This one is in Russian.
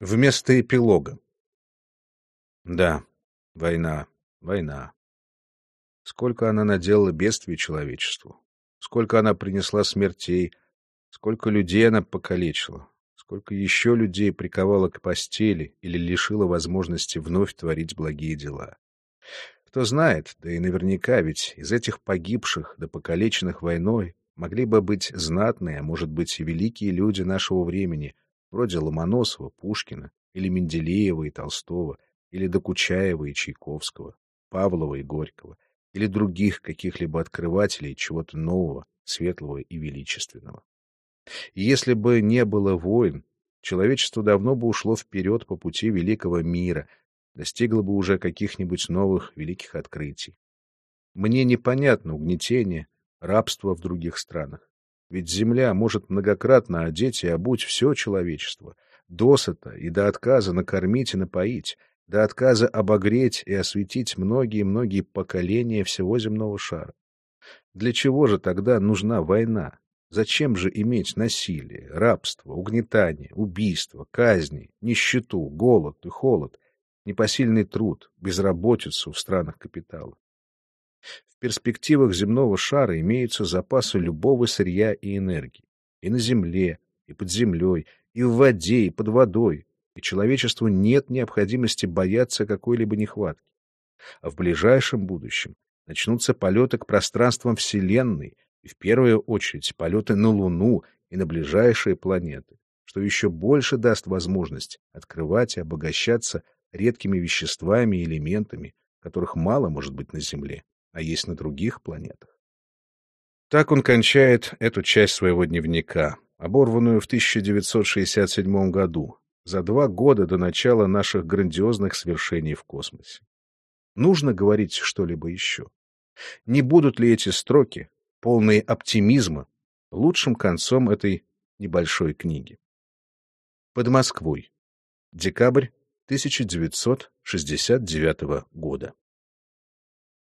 Вместо эпилога. Да, война, война. Сколько она наделала бедствий человечеству, сколько она принесла смертей, сколько людей она покалечила, сколько еще людей приковала к постели или лишила возможности вновь творить благие дела. Кто знает, да и наверняка ведь из этих погибших да покалеченных войной могли бы быть знатные, а может быть и великие люди нашего времени — вроде Ломоносова, Пушкина, или Менделеева и Толстого, или Докучаева и Чайковского, Павлова и Горького, или других каких-либо открывателей чего-то нового, светлого и величественного. И если бы не было войн, человечество давно бы ушло вперед по пути великого мира, достигло бы уже каких-нибудь новых великих открытий. Мне непонятно угнетение, рабство в других странах. Ведь земля может многократно одеть и обуть все человечество, досыта и до отказа накормить и напоить, до отказа обогреть и осветить многие-многие поколения всего земного шара. Для чего же тогда нужна война? Зачем же иметь насилие, рабство, угнетание, убийство, казни, нищету, голод и холод, непосильный труд, безработицу в странах капитала? В перспективах земного шара имеются запасы любого сырья и энергии. И на земле, и под землей, и в воде, и под водой. И человечеству нет необходимости бояться какой-либо нехватки. А в ближайшем будущем начнутся полеты к пространствам Вселенной, и в первую очередь полеты на Луну и на ближайшие планеты, что еще больше даст возможность открывать и обогащаться редкими веществами и элементами, которых мало может быть на Земле а есть на других планетах. Так он кончает эту часть своего дневника, оборванную в 1967 году, за два года до начала наших грандиозных свершений в космосе. Нужно говорить что-либо еще. Не будут ли эти строки, полные оптимизма, лучшим концом этой небольшой книги? Под Москвой. Декабрь 1969 года.